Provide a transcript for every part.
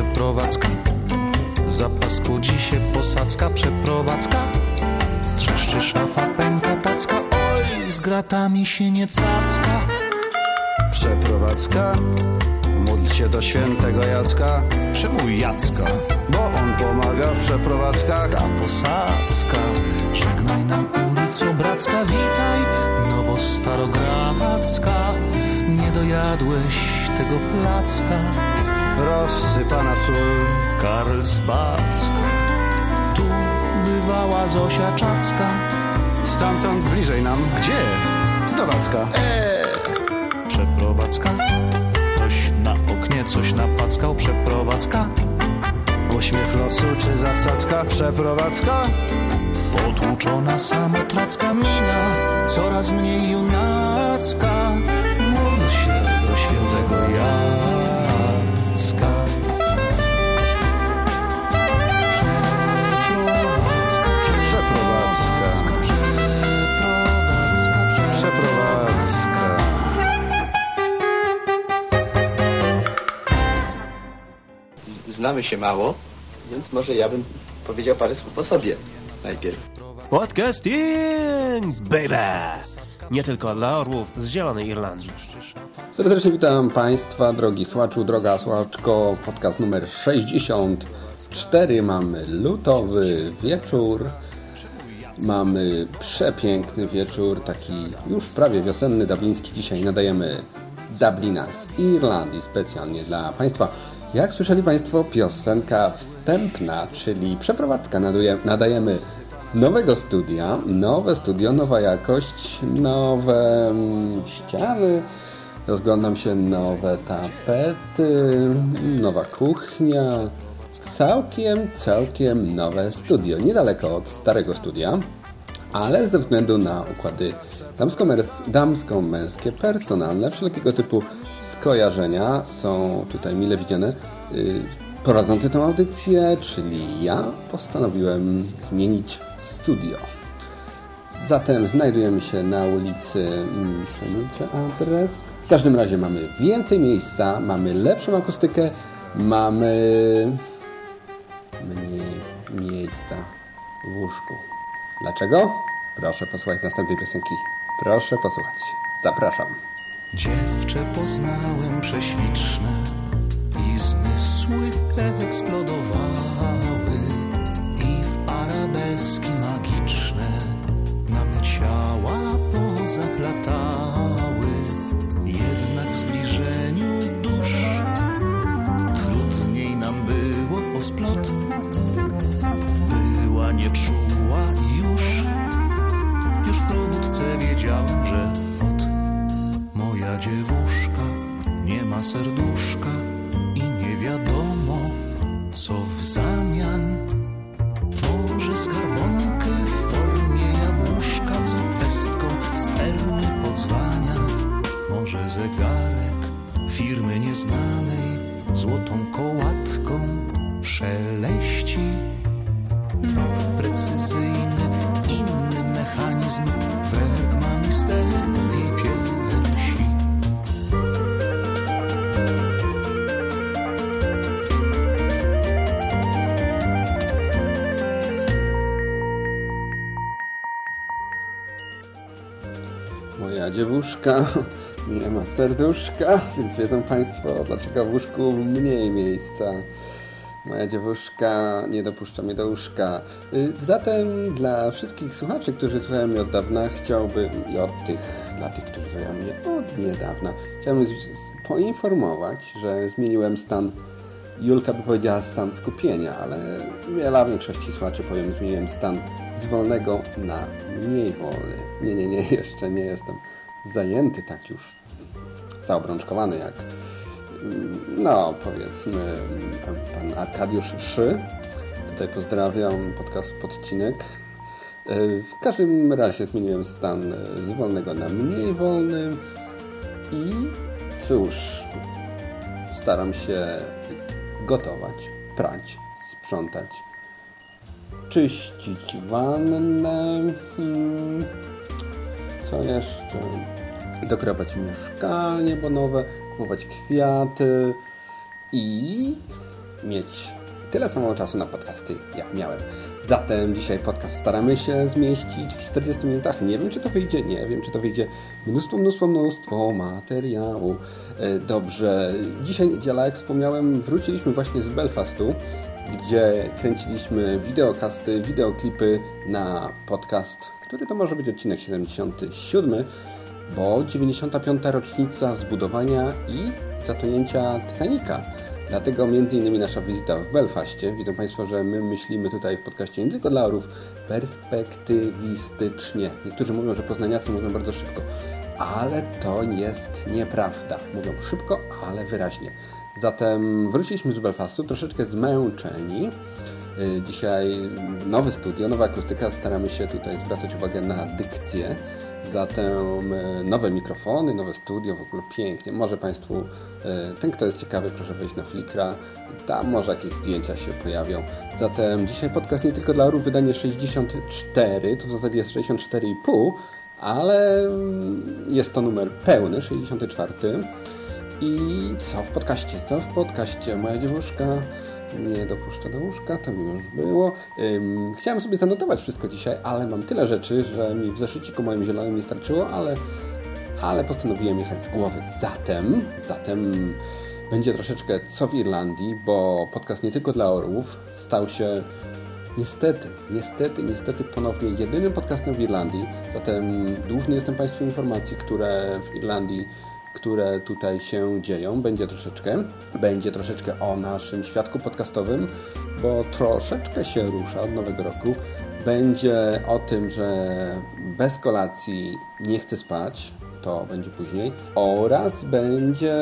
przeprowadzka. Zapaskudzi się posadzka, przeprowadzka. Trzeszczy szafa, pęka tacka, oj, z gratami się nie cacka. Przeprowadzka, módl się do świętego Jacka, Czemu Jacka? bo on pomaga w przeprowadzkach. Ta posadzka, żegnaj nam ulico Bracka, witaj nowo starogradzka. Nie dojadłeś tego placka, Rozsypana sól, Karlsbadzka. Tu bywała Zosia Czacka. stamtąd bliżej nam. Gdzie? Do Wacka. Przeprowadzka. Ktoś na oknie coś napackał, przeprowadzka. Uśmiech losu czy zasadzka, przeprowadzka. Potłuczona samotracka mina, coraz mniej junacka. Znamy się mało, więc może ja bym powiedział parę słów o sobie najpierw. Podcasting, baby! Nie tylko dla orłów z Zielonej Irlandii. Serdecznie witam Państwa, drogi słuchaczu, droga słuchaczko. Podcast numer 64. Mamy lutowy wieczór. Mamy przepiękny wieczór, taki już prawie wiosenny, dubliński. Dzisiaj nadajemy z Dublina, z Irlandii, specjalnie dla Państwa. Jak słyszeli Państwo, piosenka wstępna, czyli przeprowadzka. Nadajemy z nowego studia. Nowe studio, nowa jakość, nowe mm, ściany. Rozglądam się nowe tapety, nowa kuchnia. Całkiem, całkiem nowe studio. Niedaleko od starego studia, ale ze względu na układy damsko-męs- damsko-męskie, personalne, wszelkiego typu skojarzenia są tutaj mile widziane. Yy, Prowadzący tę audycję, czyli ja, postanowiłem zmienić studio. Zatem znajdujemy się na ulicy, mm, przemilczę adres. W każdym razie mamy więcej miejsca, mamy lepszą akustykę, mamy mniej miejsca w łóżku. Dlaczego? Proszę posłuchać następnej piosenki. Proszę posłuchać. Zapraszam. Dziewczę poznałem prześliczne i zmysły eksplodowały i w arabeski magiczne nam ciała pozaplatały. Nie ma serduszka, więc wiedzą Państwo, dlaczego w łóżku mniej miejsca. Moja dziewuszka nie dopuszcza mnie do łóżka. Y, Zatem dla wszystkich słuchaczy, którzy słuchają mnie od dawna, chciałbym i od tych, dla tych, którzy słuchają mnie od niedawna, chciałbym poinformować, że zmieniłem stan Julka by powiedziała stan skupienia, ale wiele większości słuchaczy powiem, zmieniłem stan z wolnego na mniej wolny. Nie, nie, nie, jeszcze nie jestem zajęty tak już zaobrączkowany jak mm, no powiedzmy pan, pan Arkadiusz Szy. Tutaj pozdrawiam podcast podcinek. Yy, W każdym razie zmieniłem stan yy, z wolnego na mniej wolny i cóż, staram się gotować, prać, sprzątać, czyścić wannę, hmm, co jeszcze, dekorować mieszkanie, bo nowe, kupować kwiaty i mieć tyle samo czasu na podcasty, jak miałem. Zatem dzisiaj podcast staramy się zmieścić w 40 minutach. Nie wiem, czy to wyjdzie, nie wiem, czy to wyjdzie. Mnóstwo, mnóstwo, mnóstwo materiału. E, Dobrze, dzisiaj niedziela, jak wspomniałem, wróciliśmy właśnie z Belfastu, gdzie kręciliśmy wideokasty, wideoklipy na podcast, który to może być odcinek 77, bo 95. rocznica zbudowania i zatonięcia Titanica. Dlatego innymi nasza wizyta w Belfaście. Widzą Państwo, że my myślimy tutaj w podcaście nie tylko dla orów, perspektywistycznie. Niektórzy mówią, że poznaniacy mówią bardzo szybko, ale to jest nieprawda. Mówią szybko, ale wyraźnie. Zatem wróciliśmy z Belfastu, troszeczkę zmęczeni. Y, Dzisiaj nowe studio, nowa akustyka. Staramy się tutaj zwracać uwagę na dykcję. Zatem e, nowe mikrofony, nowe studio, w ogóle pięknie. Może Państwu, e, ten kto jest ciekawy, proszę wejść na Flickra. Tam może jakieś zdjęcia się pojawią. Zatem dzisiaj podcast nie tylko dla orów, wydanie 64, to w zasadzie jest 64,5, ale mm, jest to numer pełny, 64. I co w podcaście? Co w podcaście? Moja dziewuszka nie dopuszcza do łóżka, to już było. Ym, chciałem sobie zanotować wszystko dzisiaj, ale mam tyle rzeczy, że mi w zeszyciku moim zielonym nie starczyło, ale, ale postanowiłem jechać z głowy. Zatem, zatem będzie troszeczkę co w Irlandii, bo podcast nie tylko dla orłów stał się Niestety, niestety, niestety ponownie jedynym podcastem w Irlandii. Zatem dłużny jestem Państwu informacji, które w Irlandii, które tutaj się dzieją. Będzie troszeczkę, będzie troszeczkę o naszym świadku podcastowym, bo troszeczkę się rusza od nowego roku. Będzie o tym, że bez kolacji nie chcę spać, to będzie później. Oraz będzie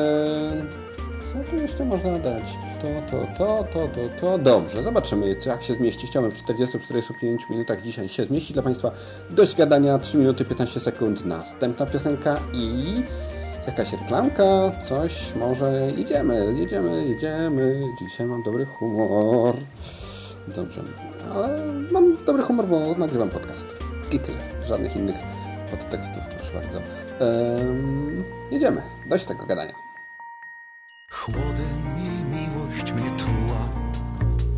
co tu jeszcze można dać? To, to, to, to, to, to. Dobrze, zobaczymy, jak się zmieści. Chciałbym w 40-45 minutach dzisiaj się zmieścić dla Państwa. Dość gadania, 3 minuty 15 sekund. Następna piosenka i jakaś reklamka, coś, może jedziemy, jedziemy, jedziemy. Dzisiaj mam dobry humor. Dobrze, ale mam dobry humor, bo nagrywam podcast. I tyle. Żadnych innych podtekstów, proszę bardzo. Ehm, jedziemy. Dość tego gadania. Chłodem jej miłość mnie truła,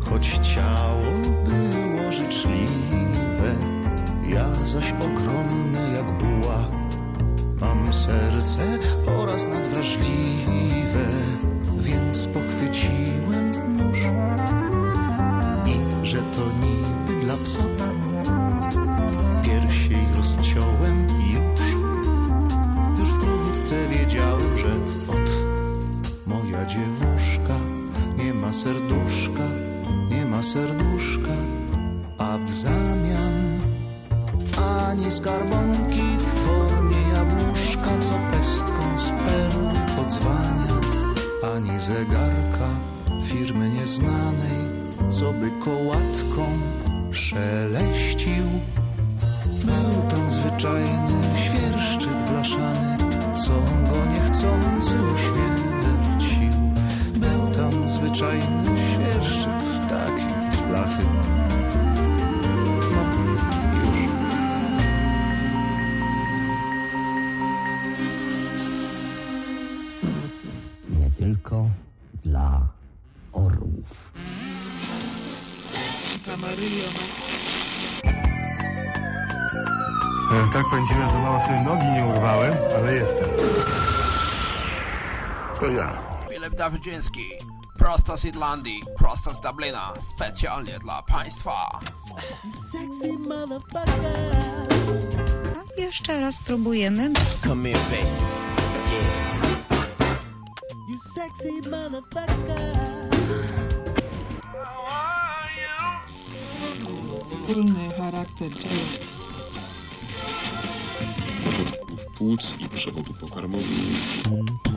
choć ciało było życzliwe, ja zaś ogromny jak buła. Mam serce oraz nadwrażliwe, Dawidziński, prosto z Irlandii, prosto z Dublina, specjalnie dla Państwa. Jeszcze raz próbujemy. Come here, baby. Trudny charakter człowieka. płuc i przewodu pokarmowego.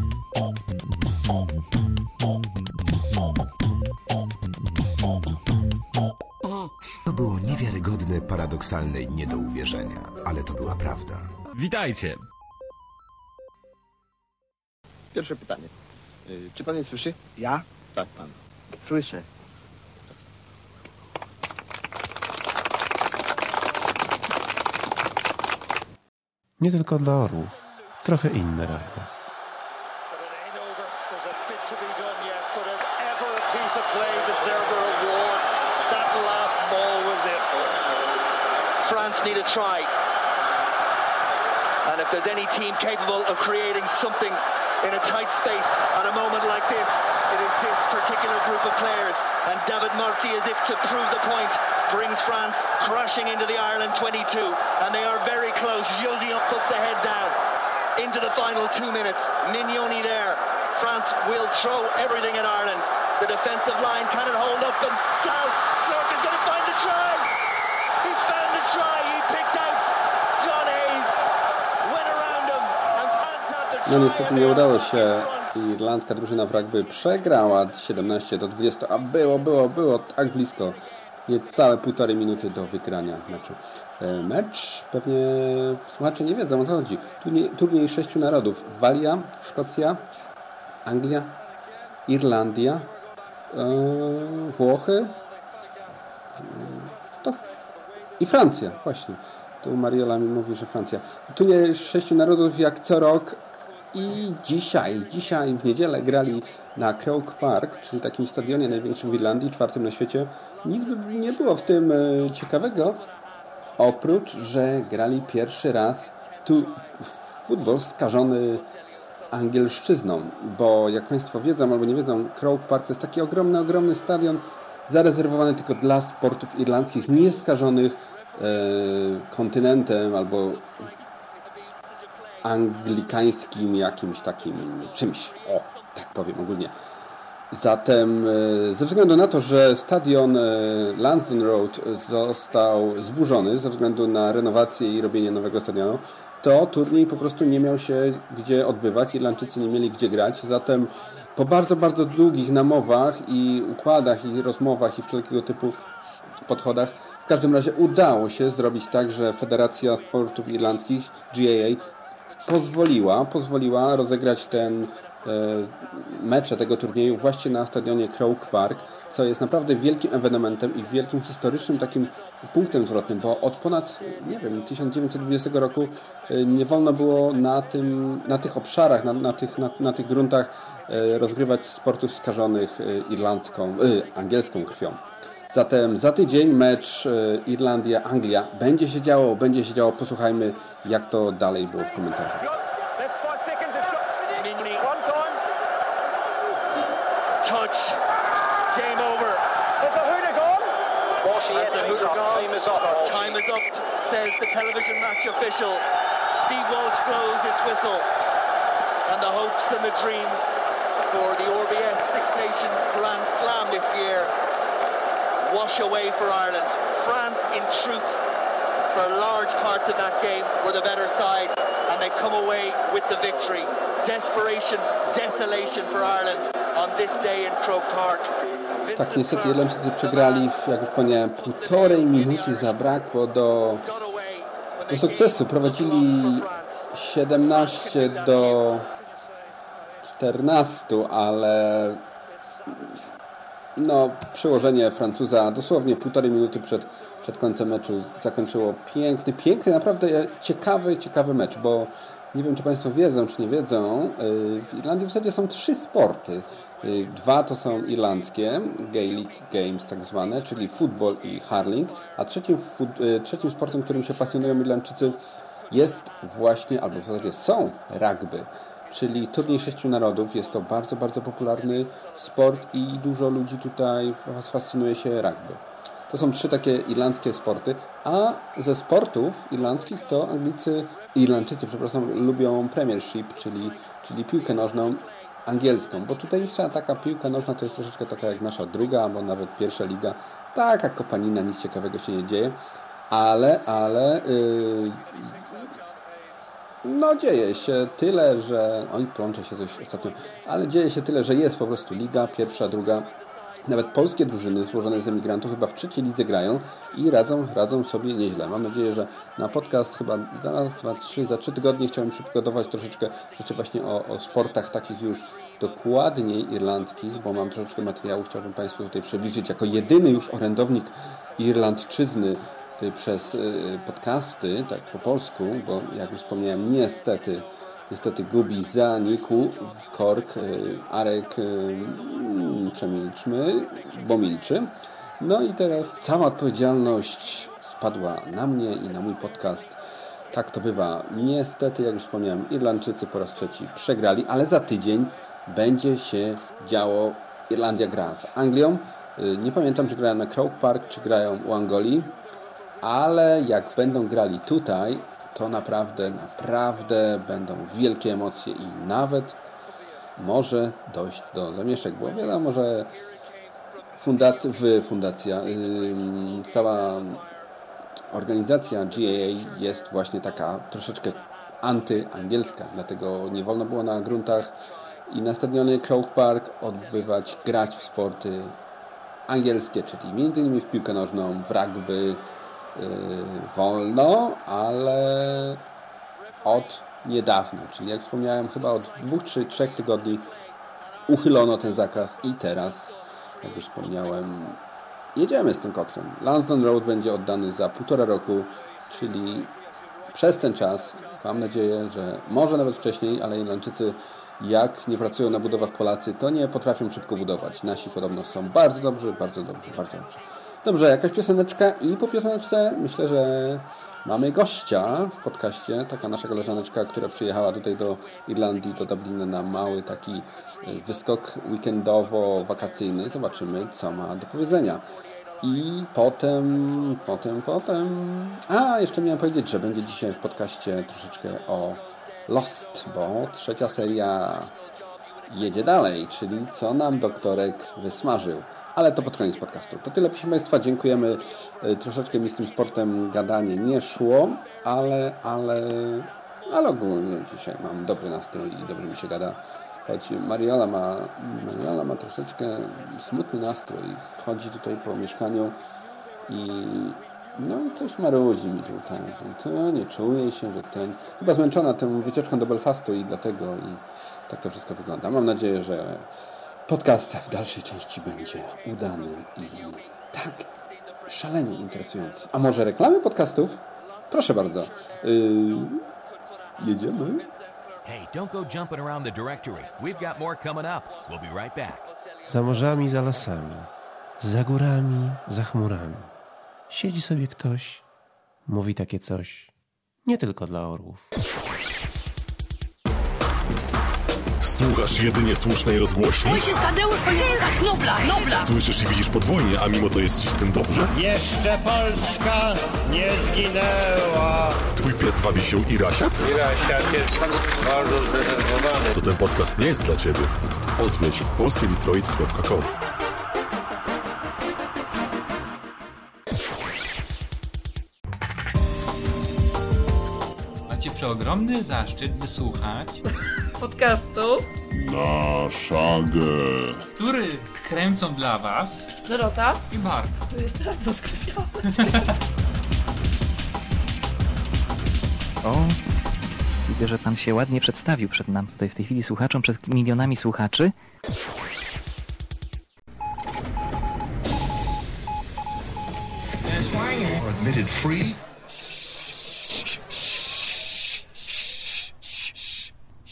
To było niewiarygodne, paradoksalne i nie do uwierzenia, ale to była prawda. Witajcie. Pierwsze pytanie. Y, Czy pan mnie słyszy? Ja? Tak, pan. Słyszę. Nie tylko dla orłów. Trochę inne radio. Piece of play deserved a reward. That last ball was it. France need a try. And if there's any team capable of creating something in a tight space at a moment like this, it is this particular group of players. And David Marty, as if to prove the point, brings France crashing into the Ireland 22. And they are very close. Josian puts the head down into the final two minutes. Mignoni there. France will throw everything at Ireland. The defensive line cannot hold up. And South, Clark is going to find the try. He's found the try. He picked out John Hayes. Went around him. And France had the try. No niestety nie udało się. Irlandzka drużyna w rugby przegrała 17 do 20, a było, było, było tak blisko. Niecałe półtorej minuty do wygrania meczu. E, Mecz pewnie słuchacze nie wiedzą o co chodzi. Turniej, turniej sześciu narodów. Walia, Szkocja, Anglia, Irlandia, e, Włochy e, to i Francja, właśnie. Tu Mariola mi mówi, że Francja. Turniej sześciu narodów jak co rok i dzisiaj, dzisiaj w niedzielę grali na Croke Park, czyli takim stadionie największym w Irlandii, czwartym na świecie. Nic by nie było w tym e, ciekawego, oprócz, że grali pierwszy raz tu futbol skażony angielszczyzną, bo jak Państwo wiedzą albo nie wiedzą, Croke Park to jest taki ogromny, ogromny stadion zarezerwowany tylko dla sportów irlandzkich, nieskażonych e, kontynentem albo anglikańskim jakimś takim czymś. O, tak powiem ogólnie. Zatem e, ze względu na to, że stadion e, Lansdowne Road został zburzony ze względu na renowację i robienie nowego stadionu, to turniej po prostu nie miał się gdzie odbywać. Irlandczycy nie mieli gdzie grać. Zatem po bardzo, bardzo długich namowach i układach i rozmowach i wszelkiego typu podchodach w każdym razie udało się zrobić tak, że Federacja Sportów Irlandzkich, GAA, pozwoliła, pozwoliła rozegrać ten e, mecze tego turnieju właśnie na stadionie Croke Park, co jest naprawdę wielkim ewenementem i wielkim historycznym takim punktem zwrotnym, bo od ponad, nie wiem, 1920 roku e, nie wolno było na, tym, na tych obszarach, na, na, tych, na, na tych gruntach e, rozgrywać sportów skażonych e, irlandzką, angielską krwią. Zatem za tydzień mecz Irlandia-Anglia. Będzie się działo, będzie się działo. Posłuchajmy, jak to dalej było w komentarzu. Walsh, yeah, time's up. Time is up. Time is up, says the television match official. Steve Walsh blows his whistle. And the hopes and the dreams for the RBS Six Nations Grand Slam this year wash away for Ireland. France, in truth, for large parts of that game, were the better side, and they come away with the victory. Desperation, desolation for Ireland Tak, niestety Irlandczycy przegrali, w, jak już wspomniałem, półtorej minuty zabrakło do, do sukcesu. Prowadzili 17 do 14, ale no, przełożenie Francuza dosłownie półtorej minuty przed, przed końcem meczu zakończyło piękny, piękny, naprawdę ciekawy, ciekawy mecz, bo nie wiem, czy Państwo wiedzą, czy nie wiedzą, yy, w Irlandii w zasadzie są trzy sporty. Yy, Dwa to są irlandzkie, Gaelic Games tak zwane, czyli futbol i hurling, a trzecim, yy, trzecim sportem, którym się pasjonują Irlandczycy jest właśnie, albo w zasadzie są rugby czyli turniej sześciu narodów. Jest to bardzo, bardzo popularny sport i dużo ludzi tutaj fascynuje się rugby. To są trzy takie irlandzkie sporty, a ze sportów irlandzkich to Anglicy, Irlandczycy, przepraszam, lubią Premiership, czyli, czyli piłkę nożną angielską, bo tutejsza taka piłka nożna to jest troszeczkę taka jak nasza druga, albo nawet pierwsza liga. Taka kopanina, nic ciekawego się nie dzieje, ale, ale yy, no dzieje się tyle, że... Oj, plącze się coś ostatnio. Ale dzieje się tyle, że jest po prostu liga, pierwsza, druga. Nawet polskie drużyny złożone z emigrantów chyba w trzeciej lidze grają i radzą, radzą sobie nieźle. Mam nadzieję, że na podcast chyba zaraz, dwa, trzy, za trzy tygodnie chciałem przygotować troszeczkę rzeczy właśnie o, o sportach takich już dokładniej irlandzkich, bo mam troszeczkę materiału, chciałbym Państwu tutaj przybliżyć jako jedyny już orędownik irlandczyzny y, przez y, podcasty, tak po polsku, bo jak już wspomniałem, niestety niestety gubi zanikł w kork. Y, Arek przemilczmy, bo milczy. No i teraz cała odpowiedzialność spadła na mnie i na mój podcast. Tak to bywa. Niestety, jak już wspomniałem, Irlandczycy po raz trzeci przegrali, ale za tydzień będzie się działo. Irlandia gra z Anglią. Nie pamiętam, czy grają na Croke Park, czy grają u Angolii, ale jak będą grali tutaj, to naprawdę, naprawdę będą wielkie emocje i nawet może dojść do zamieszek, bo wiadomo, że fundacja, fundacja yy, cała organizacja GAA jest właśnie taka troszeczkę antyangielska, dlatego nie wolno było na gruntach i na stadionie Croke Park odbywać, grać w sporty angielskie, czyli m.in. w piłkę nożną, w rugby, wolno, ale od niedawna, czyli jak wspomniałem, chyba od dwóch czy trzech tygodni uchylono ten zakaz i teraz, jak już wspomniałem, jedziemy z tym koksem. Lansdowne Road będzie oddany za półtora roku, czyli przez ten czas, mam nadzieję, że może nawet wcześniej, ale Irlandczycy jak nie pracują na budowach Polacy, to nie potrafią szybko budować. Nasi podobno są bardzo dobrzy, bardzo dobrzy, bardzo dobrzy. Dobrze, jakaś pioseneczka i po pioseneczce myślę, że mamy gościa w podcaście, taka nasza koleżaneczka, która przyjechała tutaj do Irlandii, do Dublina na mały taki wyskok weekendowo-wakacyjny. Zobaczymy, co ma do powiedzenia. I potem, potem, potem... A, jeszcze miałem powiedzieć, że będzie dzisiaj w podcaście troszeczkę o Lost, bo trzecia seria jedzie dalej, czyli co nam doktorek wysmażył. Ale to pod koniec podcastu. To tyle, proszę Państwa. Dziękujemy. Troszeczkę mi z tym sportem gadanie nie szło, ale, ale, ale ogólnie dzisiaj mam dobry nastrój i dobrze mi się gada. Choć Mariola ma, Mariola ma troszeczkę smutny nastrój. Chodzi tutaj po mieszkaniu i no coś marudzi mi tutaj, że to nie czuje się, że ten... Chyba zmęczona tą wycieczką do Belfastu i dlatego i tak to wszystko wygląda. Mam nadzieję, że podcast w dalszej części będzie udany i tak szalenie interesujący. A może reklamy podcastów? Proszę bardzo. Yy, jedziemy. Hey, don't go jumping around the directory. We've got more coming up. We'll be right back. Za morzami, za lasami, za górami, za chmurami. Siedzi sobie ktoś, mówi takie coś. Nie tylko dla orłów. Słuchasz jedynie słusznej rozgłośni? Ojciec Tadeusz zostać Nobla, Nobla! Słyszysz i widzisz podwójnie, a mimo to jest ci z tym dobrze? Jeszcze Polska nie zginęła. Twój pies wabi się i rasiat? Irasiat jest bardzo zdenerwowany. To ten podcast nie jest dla ciebie. Odwiedź polskiedetroit.com Macie przeogromny zaszczyt wysłuchać podcastu Na szagę który kręcą dla was Dorota i Mark. To jest teraz doskrzypiony. O, widzę, że pan się ładnie przedstawił przed nam tutaj w tej chwili słuchaczom, przed milionami słuchaczy. admitted free.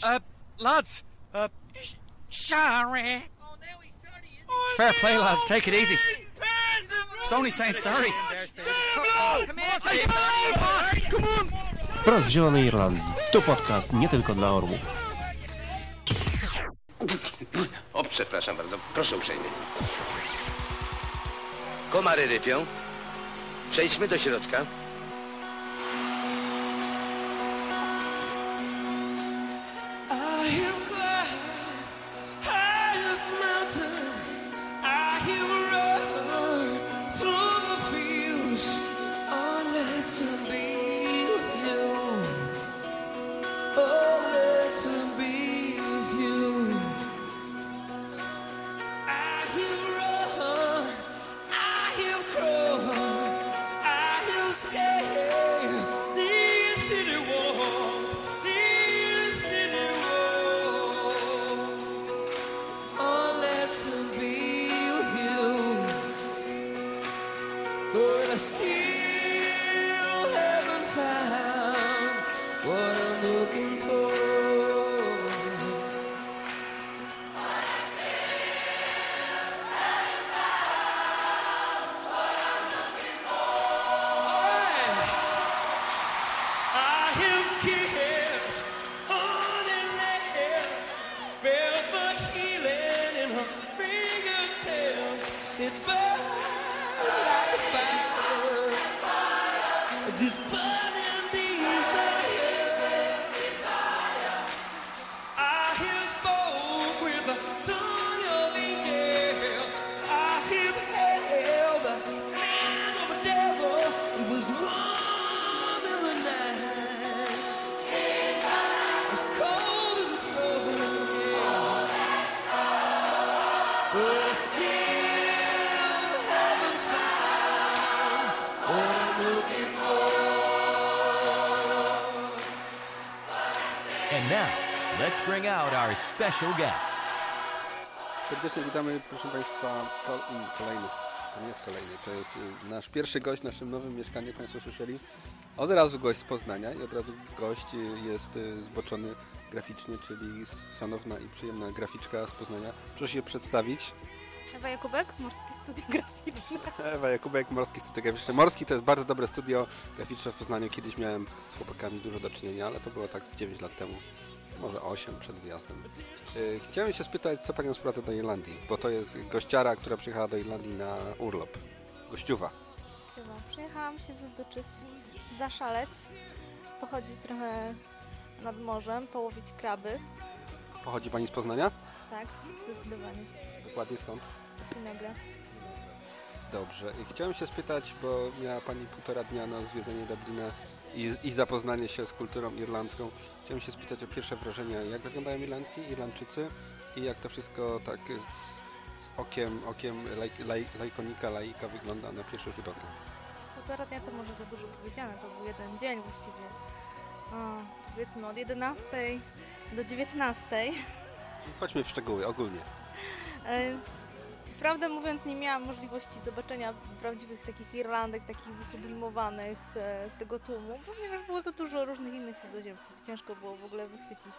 Uh, lads, uh, sorry. Fair play, lads. Take it easy. It's only saying sorry. Come on! Wprost z Zielonej Irlandii. Tu podcast nie tylko dla orłów. O, przepraszam bardzo, proszę uprzejmie. Komary rypią. Przejdźmy do środka. Special guest. Serdecznie witamy, proszę Państwa, mm, kolejny, to nie jest kolejny, to jest y, nasz pierwszy gość w naszym nowym mieszkaniu, jak Państwo słyszeli. Od razu gość z Poznania i od razu gość y, jest y, zboczony graficznie, czyli szanowna i przyjemna graficzka z Poznania. Proszę się przedstawić. Ewa Jakubek, Morskie Studio Graficzne. Ewa Jakubek, Morski Studio Graficzne. Morski to jest bardzo dobre studio graficzne w Poznaniu. Kiedyś miałem z chłopakami dużo do czynienia, ale to było tak z 9 lat temu. Może 8 przed wyjazdem. Yy, Chciałem się spytać, co Panią sprowadza do Irlandii, bo to jest gościara, która przyjechała do Irlandii na urlop. Gościuwa. Chciałam. Przyjechałam się wybyczyć, zaszaleć, pochodzić trochę nad morzem, połowić kraby. Pochodzi Pani z Poznania? Tak, zdecydowanie. Dokładnie skąd? Innego. Dobrze. I Chciałem się spytać, bo miała Pani półtora dnia na zwiedzenie Dublina i, i zapoznanie się z kulturą irlandzką. Chciałem się spytać o pierwsze wrażenia, jak wyglądają Irlandki, Irlandczycy i jak to wszystko tak z, z okiem, okiem laj, laj, lajkonika, laika wygląda na pierwszy rzut oka. Półtora dnia to może za dużo powiedziane, to był jeden dzień właściwie. O, powiedzmy od 11 do 19. Chodźmy w szczegóły, ogólnie. Prawdę mówiąc, nie miałam możliwości zobaczenia prawdziwych takich Irlandek, takich wysublimowanych e, z tego tłumu, ponieważ było za dużo różnych innych cudzoziemców. Ciężko było w ogóle wychwycić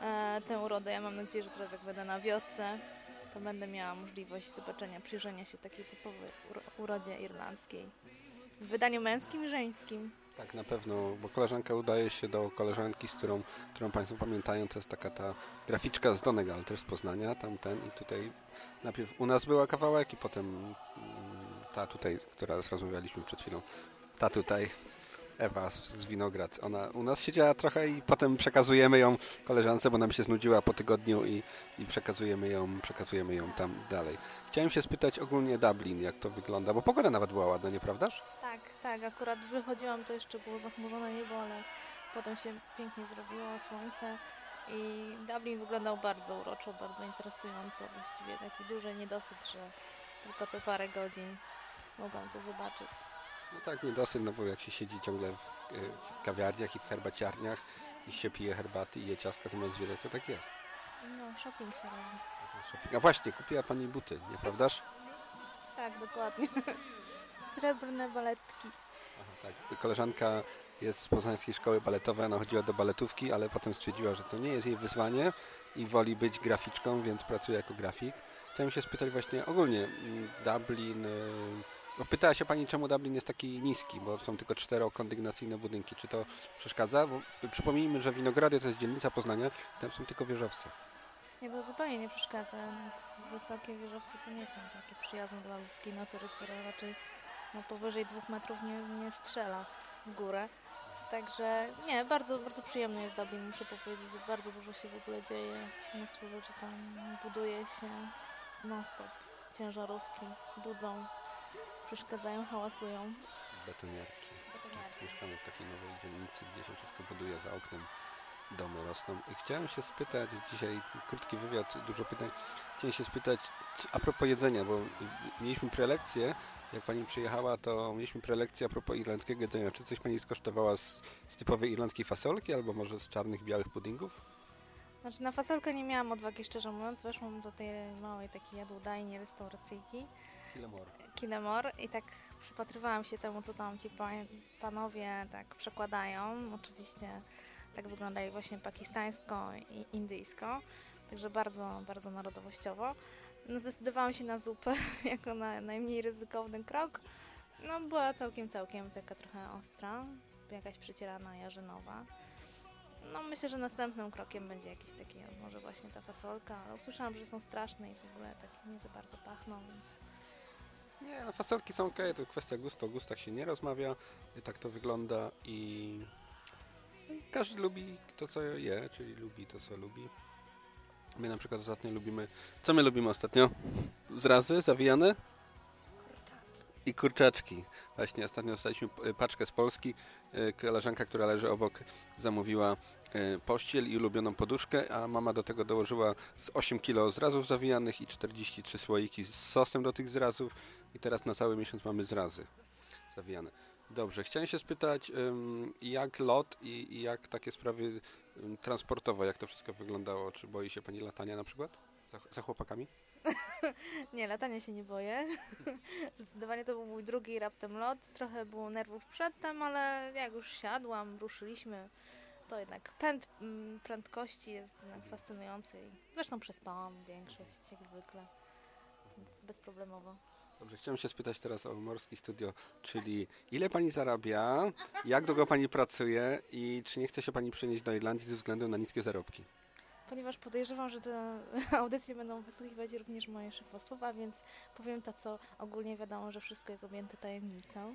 e, tę urodę. Ja mam nadzieję, że teraz jak będę na wiosce, to będę miała możliwość zobaczenia, przyjrzenia się takiej typowej uro- urodzie irlandzkiej. W wydaniu męskim i żeńskim. Tak, na pewno, bo koleżanka udaje się do koleżanki, z którą, którą Państwo pamiętają, to jest taka ta graficzka z Donegal, też z Poznania, tamten i tutaj najpierw u nas była kawałek i potem mm, ta tutaj, która rozmawialiśmy przed chwilą, ta tutaj, Ewa z, Winograd, ona u nas siedziała trochę i potem przekazujemy ją koleżance, bo nam się znudziła po tygodniu i, i przekazujemy ją, przekazujemy ją tam dalej. Chciałem się spytać ogólnie Dublin, jak to wygląda, bo pogoda nawet była ładna, nieprawdaż? Tak, tak, akurat wychodziłam, to jeszcze było zachmurzone niebo, ale potem się pięknie zrobiło, słońce i Dublin wyglądał bardzo uroczo, bardzo interesująco, właściwie taki duży niedosyt, że tylko te parę godzin mogłam to zobaczyć. No tak, niedosyt, no bo jak się siedzi ciągle w, w kawiarniach i w herbaciarniach i się pije herbaty i je ciastka zamiast zwiedzać, to tak jest. No, shopping się robi. A właśnie, kupiła Pani buty, nieprawdaż? Tak, dokładnie. Srebrne baletki. Aha, tak. Koleżanka jest z poznańskiej szkoły baletowej, ona chodziła do baletówki, ale potem stwierdziła, że to nie jest jej wyzwanie i woli być graficzką, więc pracuje jako grafik. Chciałem się spytać właśnie ogólnie, mm, Dublin... y, No, pytała się Pani, czemu Dublin jest taki niski, bo są tylko czterokondygnacyjne budynki. Czy to przeszkadza? Bo przypomnijmy, że Winogrady to jest dzielnica Poznania, tam są tylko wieżowce. Nie, to zupełnie nie przeszkadza. Wysokie wieżowce to nie są takie przyjazne dla ludzkiej natury, która raczej no, powyżej dwóch metrów nie, nie strzela w górę. Także nie, bardzo, bardzo przyjemny jest Dublin, muszę powiedzieć, że bardzo dużo się w ogóle dzieje. Mnóstwo rzeczy tam buduje się non-stop. Ciężarówki budzą, przeszkadzają, hałasują. Betoniarki. Mieszkamy w takiej nowej dzielnicy, gdzie się wszystko buduje za oknem, domy rosną. I chciałem się spytać, dzisiaj krótki wywiad, dużo pytań. Chciałem się spytać a propos jedzenia, bo mieliśmy prelekcję, jak Pani przyjechała, to mieliśmy prelekcję a propos irlandzkiego jedzenia. Czy coś Pani skosztowała z, z typowej irlandzkiej fasolki, albo może z czarnych, białych puddingów? Znaczy na fasolkę nie miałam odwagi, szczerze mówiąc. Weszłam do tej małej takiej jadłodajni, restauracyjki. Kilemor. Kilemor i tak przypatrywałam się temu, co tam ci pa- panowie tak przekładają. Oczywiście tak wygląda jak właśnie pakistańsko i indyjsko. Także bardzo, bardzo narodowościowo. No, zdecydowałam się na zupę jako na najmniej ryzykowny krok. No była całkiem, całkiem taka trochę ostra. Jakaś przecierana jarzynowa. No myślę, że następnym krokiem będzie jakieś takie, może właśnie ta fasolka, ale usłyszałam, że są straszne i w ogóle tak nie za bardzo pachną, Nie, no fasolki są ok, to kwestia gustu, o gustach się nie rozmawia, tak to wygląda i każdy lubi to, co je, czyli lubi to, co lubi. My na przykład ostatnio lubimy, co my lubimy ostatnio? Zrazy zawijane? I kurczaczki. Właśnie ostatnio dostaliśmy p- paczkę z Polski. E, Koleżanka, która leży obok, zamówiła e, pościel i ulubioną poduszkę, a mama do tego dołożyła z 8 kg zrazów zawijanych i 43 słoiki z sosem do tych zrazów. I teraz na cały miesiąc mamy zrazy zawijane. Dobrze, chciałem się spytać, jak lot i, jak takie sprawy ym, transportowo, jak to wszystko wyglądało? Czy boi się Pani latania na przykład? Za, za chłopakami? Nie, latania się nie boję. Zdecydowanie to był mój drugi raptem lot. Trochę było nerwów przedtem, ale jak już siadłam, ruszyliśmy, to jednak pęd prędkości jest jednak fascynujący. Zresztą przespałam większość, jak zwykle. Więc bezproblemowo. Dobrze, chciałem się spytać teraz o Morski Studio, czyli ile Pani zarabia, jak długo Pani pracuje i czy nie chce się Pani przenieść do Irlandii ze względu na niskie zarobki? Ponieważ podejrzewam, że te audycje będą wysłuchiwać również moje szefostwo, a więc powiem to, co ogólnie wiadomo, że wszystko jest objęte tajemnicą.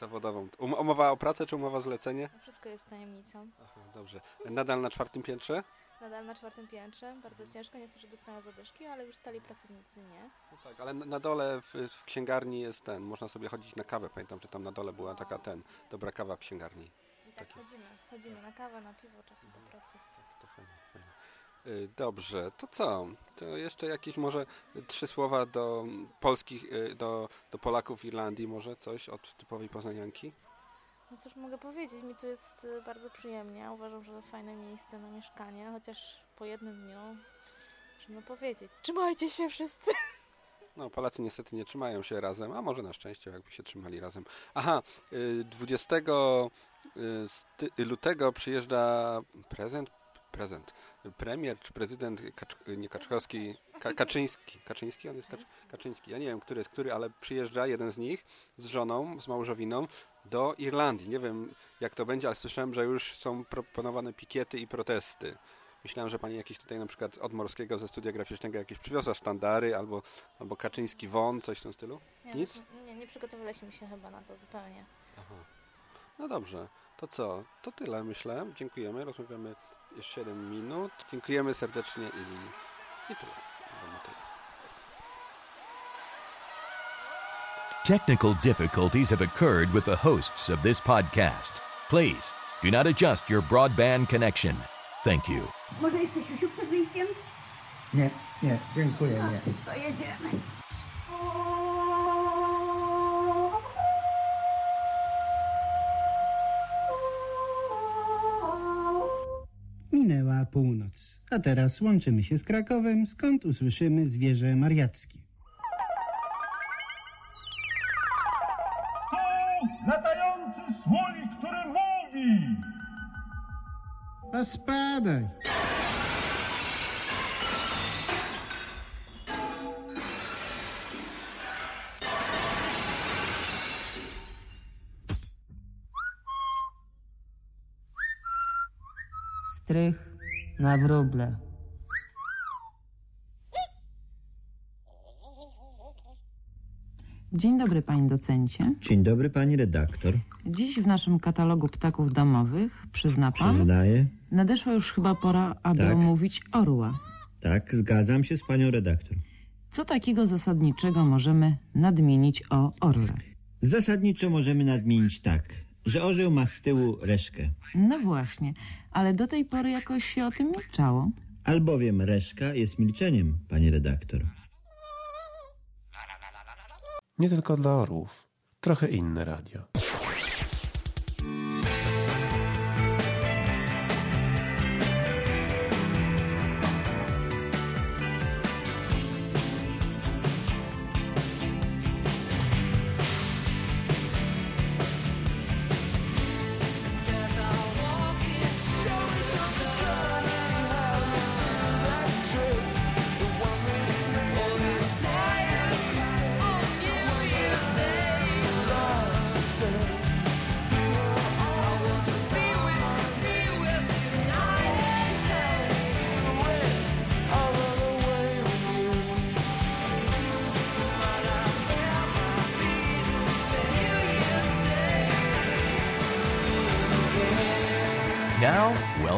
Zawodową. Um, umowa o pracę czy umowa zlecenie? Wszystko jest tajemnicą. Aha, dobrze. Nadal na czwartym piętrze? Nadal na czwartym piętrze, bardzo ciężko, niektórzy dostają zadyszki, ale już stali pracownicy nie. No tak, ale na, dole w, w księgarni jest ten, można sobie chodzić na kawę. Pamiętam, że tam na dole była taka ten, dobra kawa w księgarni. I tak chodzimy, chodzimy na kawę, na piwo, czasem po pracy. To fajnie, fajnie. Y, Dobrze, to co? To jeszcze jakieś może trzy słowa do polskich, y, do, do Polaków w Irlandii, może coś od typowej poznanianki? No cóż mogę powiedzieć, mi tu jest y, bardzo przyjemnie. Uważam, że fajne miejsce na mieszkanie, chociaż po jednym dniu musimy powiedzieć. Trzymajcie się wszyscy! No, Polacy niestety nie trzymają się razem, a może na szczęście, jakby się trzymali razem. Aha, y, 20 y, sty- lutego przyjeżdża prezent, prezent, premier czy prezydent Kacz, nie Kaczkowski, Ka, Kaczyński, Kaczyński, on jest Kacz, Kaczyński, ja nie wiem, który jest który, ale przyjeżdża jeden z nich z żoną, z małżowiną do Irlandii. Nie wiem, jak to będzie, ale słyszałem, że już są proponowane pikiety i protesty. Myślałem, że pani jakieś tutaj na przykład od Morskiego ze studia graficznego jakieś przywiozła sztandary albo, albo Kaczyński won, coś w tym stylu? Nie, Nic? to- Nie, nie przygotowaliśmy się chyba na to zupełnie. Aha. No dobrze, to co? To tyle myślę. Dziękujemy. Rozmawiamy już 7 minut. Dziękujemy serdecznie i, i tyle. Technical difficulties have occurred with the hosts of this podcast. Please do not adjust your broadband connection. Thank you. Może jeszcze siusiu przed wyjściem? Nie, nie, dziękuję, nie. To jedziemy. Minęła północ, a teraz łączymy się z Krakowem, skąd usłyszymy zwierzę mariackie. A spadaj! Strych na wróble. Dzień dobry, panie docencie. Dzień dobry, pani redaktor. Dziś w naszym katalogu ptaków domowych, przyzna pan, Przyznaję. nadeszła już chyba pora, aby Tak. omówić orła. Tak, zgadzam się z panią redaktor. Co takiego zasadniczego możemy nadmienić o orle? Zasadniczo możemy nadmienić tak, że orzeł ma z tyłu reszkę. No właśnie, ale do tej pory jakoś się o tym milczało. Albowiem reszka jest milczeniem, pani redaktor. Nie tylko dla orłów. Trochę inne radio.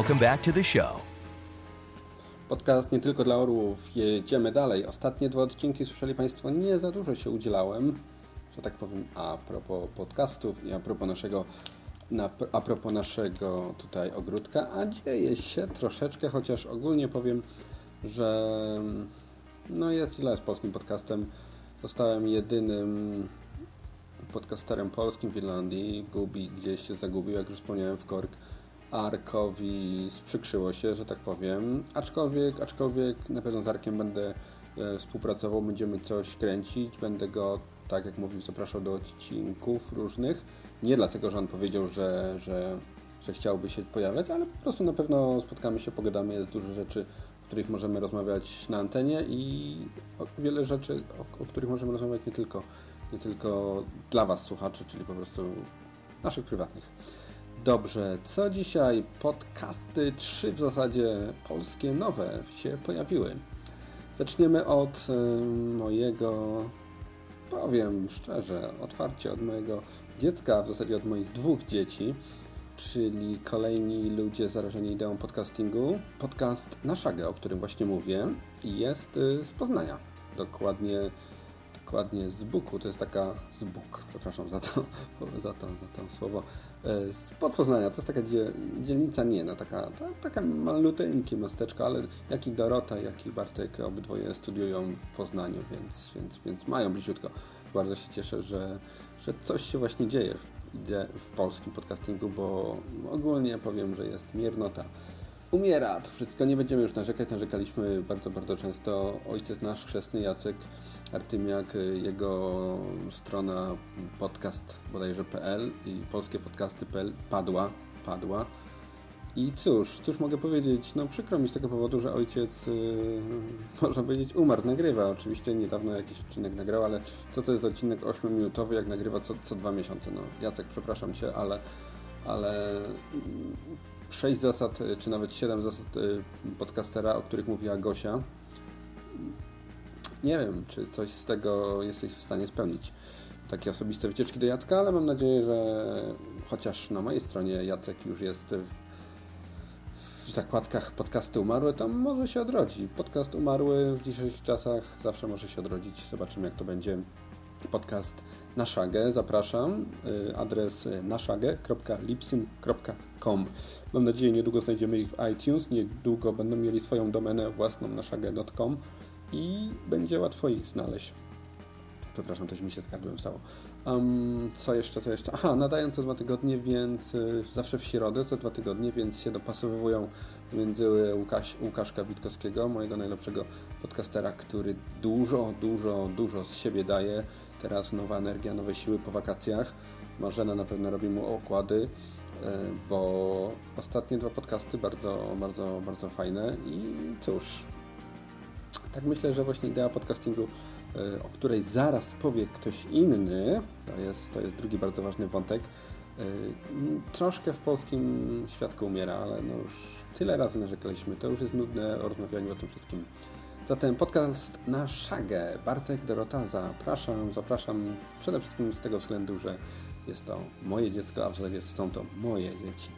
Welcome back to the show. Podcast nie tylko dla orłów. Jedziemy dalej. Ostatnie dwa odcinki słyszeli Państwo, nie za dużo się udzielałem, że tak powiem, a propos podcastów i a propos naszego, na, a propos naszego tutaj ogródka, a dzieje się troszeczkę, chociaż ogólnie powiem, że no jest źle z polskim podcastem. Zostałem jedynym podcasterem polskim w Irlandii. Gubi gdzieś się zagubił, jak już wspomniałem, w Cork. Arkowi sprzykrzyło się, że tak powiem. Aczkolwiek, aczkolwiek na pewno z Arkiem będę e, współpracował, będziemy coś kręcić. Będę go, tak jak mówił, zapraszał do odcinków różnych. Nie dlatego, że on powiedział, że, że, że chciałby się pojawiać, ale po prostu na pewno spotkamy się, pogadamy. Jest dużo rzeczy, o których możemy rozmawiać na antenie i wiele rzeczy, o, o których możemy rozmawiać nie tylko, nie tylko dla Was, słuchaczy, czyli po prostu naszych prywatnych. Dobrze, co dzisiaj? Podcasty, trzy w zasadzie polskie, nowe się pojawiły. Zaczniemy od y, mojego, powiem szczerze, otwarcie od mojego dziecka, w zasadzie od moich dwóch dzieci, czyli kolejni ludzie zarażeni ideą podcastingu. Podcast Na Szagę, o którym właśnie mówię, jest y, z Poznania. Dokładnie dokładnie z Buku, to jest taka z Buk, przepraszam za to, za to, za to słowo, e, z Poznania, to jest taka dzie, dzielnica, nie, no taka, ta, taka maluteńkie miasteczko, ale jak i Dorota, jak i Bartek obydwoje studiują w Poznaniu, więc, więc, więc mają bliziutko. Bardzo się cieszę, że, że coś się właśnie dzieje w, w polskim podcastingu, bo ogólnie powiem, że jest miernota umiera. To wszystko nie będziemy już narzekać. Narzekaliśmy bardzo, bardzo często. Ojciec nasz, chrzestny Jacek Artymiak, jego strona podcast bodajże.pl i polskie podcasty.pl padła, padła. I cóż, cóż mogę powiedzieć, no przykro mi z tego powodu, że ojciec, yy, można powiedzieć, umarł, nagrywa. Oczywiście niedawno jakiś odcinek nagrał, ale co to jest odcinek 8-minutowy, jak nagrywa co, co dwa miesiące? No, Jacek, przepraszam Cię, ale, ale 6 zasad, czy nawet 7 zasad y, podcastera, o których mówiła Gosia, nie wiem, czy coś z tego jesteś w stanie spełnić. Takie osobiste wycieczki do Jacka, ale mam nadzieję, że chociaż na mojej stronie Jacek już jest w, w zakładkach podcasty umarłe, to może się odrodzi. Podcast umarły w dzisiejszych czasach zawsze może się odrodzić. Zobaczymy, jak to będzie. Podcast na szagę. Zapraszam. Y, adres naszagę.lipsyn.com Mam nadzieję, niedługo znajdziemy ich w iTunes. Niedługo będą mieli swoją domenę własną naszagę.com i będzie łatwo ich znaleźć. Przepraszam, coś mi się z stało. Um, co jeszcze, co jeszcze? Aha, nadają co dwa tygodnie, więc y, zawsze w środę co dwa tygodnie, więc się dopasowują między Łukasz, Łukaszka Witkowskiego, mojego najlepszego podcastera, który dużo, dużo, dużo z siebie daje. Teraz nowa energia, nowe siły po wakacjach. Marzena na pewno robi mu okłady, y, bo ostatnie dwa podcasty bardzo, bardzo, bardzo fajne i cóż, tak myślę, że właśnie idea podcastingu, e, o której zaraz powie ktoś inny, to jest, to jest drugi bardzo ważny wątek, e, troszkę w polskim świadku umiera, ale no już tyle razy narzekaliśmy, to już jest nudne o rozmawianiu o tym wszystkim. Zatem podcast na szagę. Bartek, Dorota, zapraszam, zapraszam przede wszystkim z tego względu, że jest to moje dziecko, a w zasadzie są to moje dzieci.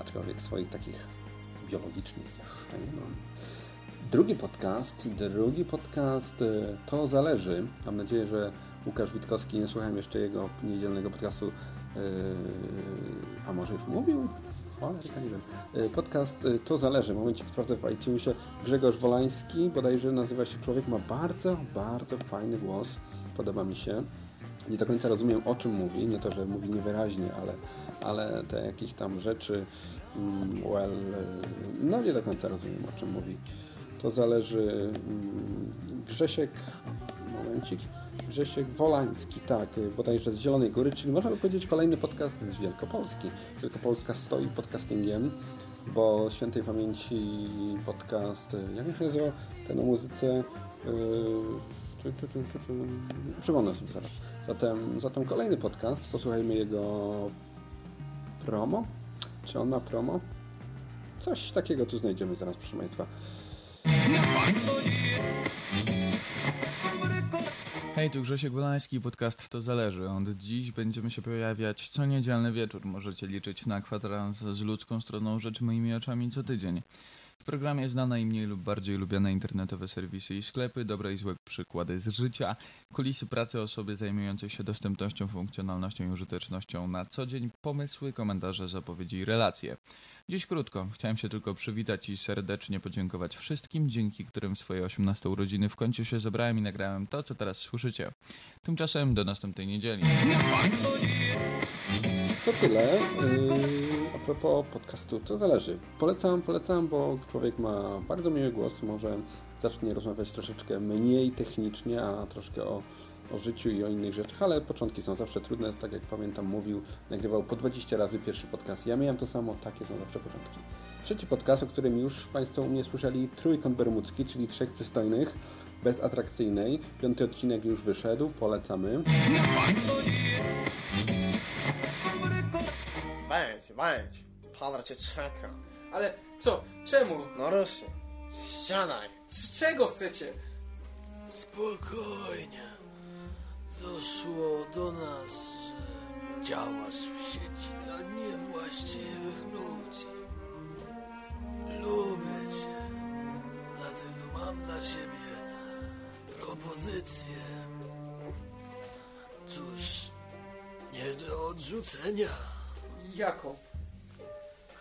Aczkolwiek swoich takich biologicznych jeszcze nie mam. Drugi podcast, drugi podcast e, To Zależy. Mam nadzieję, że Łukasz Witkowski, nie słuchałem jeszcze jego niedzielnego podcastu, yy, a może już mówił? Cholerka, nie wiem. Yy, podcast To Zależy. Momencik sprawdzę w iTunesie. Grzegorz Wolański, bodajże nazywa się człowiek, ma bardzo, bardzo fajny głos. Podoba mi się. Nie do końca rozumiem, o czym mówi. Nie to, że mówi niewyraźnie, ale, ale te jakieś tam rzeczy, mm, well, no nie do końca rozumiem, o czym mówi to zależy mm, Grzesiek, momencik, Grzesiek Wolański, tak, bodajże z Zielonej Góry, czyli można by powiedzieć kolejny podcast z Wielkopolski. Wielkopolska stoi podcastingiem, bo świętej pamięci podcast, jak się nazywa ten o muzyce, yy, przypomnę sobie zaraz. Zatem, zatem kolejny podcast, posłuchajmy jego promo. Czy on ma promo? Coś takiego tu znajdziemy zaraz, proszę Państwa. Hej, tu Grzesiek Wolański, podcast To Zależy. Od dziś będziemy się pojawiać co niedzielny wieczór. Możecie liczyć na kwadrans z ludzką stroną rzeczy moimi oczami co tydzień. W programie znane i mniej lub bardziej lubiane internetowe serwisy i sklepy, dobre i złe przykłady z życia, kulisy pracy osoby zajmującej się dostępnością, funkcjonalnością i użytecznością na co dzień, pomysły, komentarze, zapowiedzi i relacje. Dziś krótko, chciałem się tylko przywitać i serdecznie podziękować wszystkim, dzięki którym w swoje 18 urodziny w końcu się zebrałem i nagrałem to, co teraz słyszycie. Tymczasem do następnej niedzieli. To tyle. Yy, a propos podcastu, to zależy. Polecam, polecam, bo człowiek ma bardzo miły głos, może zacznie rozmawiać troszeczkę mniej technicznie, a troszkę o, o życiu i o innych rzeczach, ale początki są zawsze trudne, tak jak pamiętam mówił, nagrywał po 20 razy pierwszy podcast. Ja miałem to samo, takie są zawsze początki. Trzeci podcast, o którym już Państwo u mnie słyszeli, Trójkąt Bermudzki, czyli Trzech Przystojnych, bez atrakcyjnej. Piąty odcinek już wyszedł, polecamy. Wejdź, wejdź. Padra cię czeka. Ale co? Czemu? No ruszy. Siadaj. Z czego chcecie? Spokojnie. Doszło do nas, że działasz w sieci dla niewłaściwych ludzi. Lubię cię. Dlatego mam dla ciebie propozycję. Cóż, nie do odrzucenia. Jaką?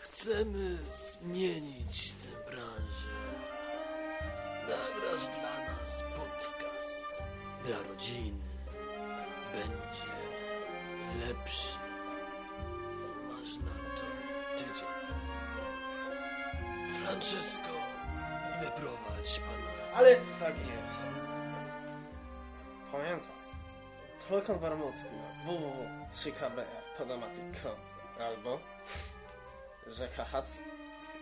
Chcemy zmienić tę branżę. Nagrasz dla nas podcast dla rodziny. Będzie lepszy. Masz na to tydzień. Francesco, wyprowadź pana. Ale... Tak jest. Pamiętaj. Trójkąt Bermudzki na www.3kbr.podomatic.com albo Rzeka Hac